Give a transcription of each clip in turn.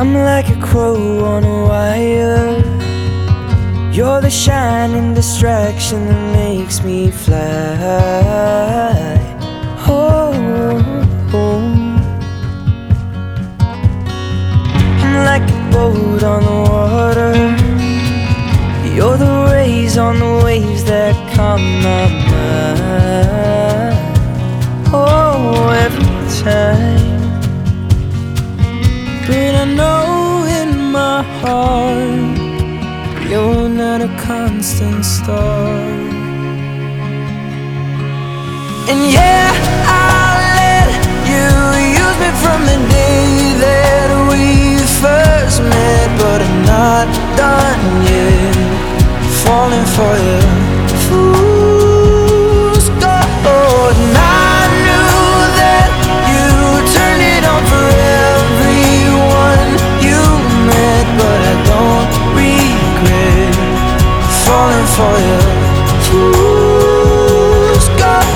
I'm like a crow on a wire. You're the shining distraction that makes me fly. Oh. I'm like a boat on the water. You're the rays on the heart you're not a constant star. And yeah, falling for you. Fool's gold.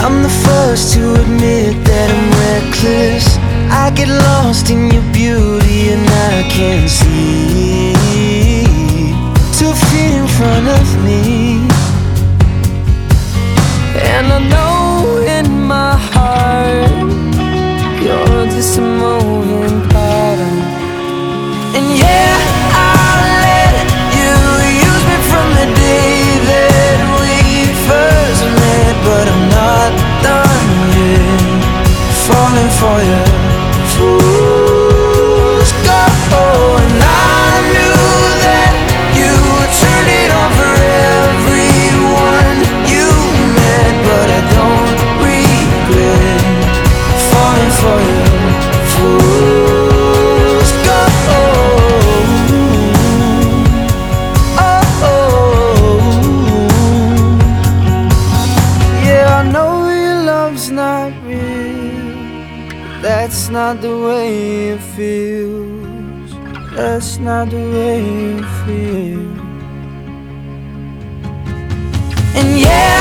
I'm the first to admit that I'm reckless. I get lost in your beauty and I can't see two feet in front of me. And I know you're just love's not real. That's not the way it feels. That's not the way it feels. And yes,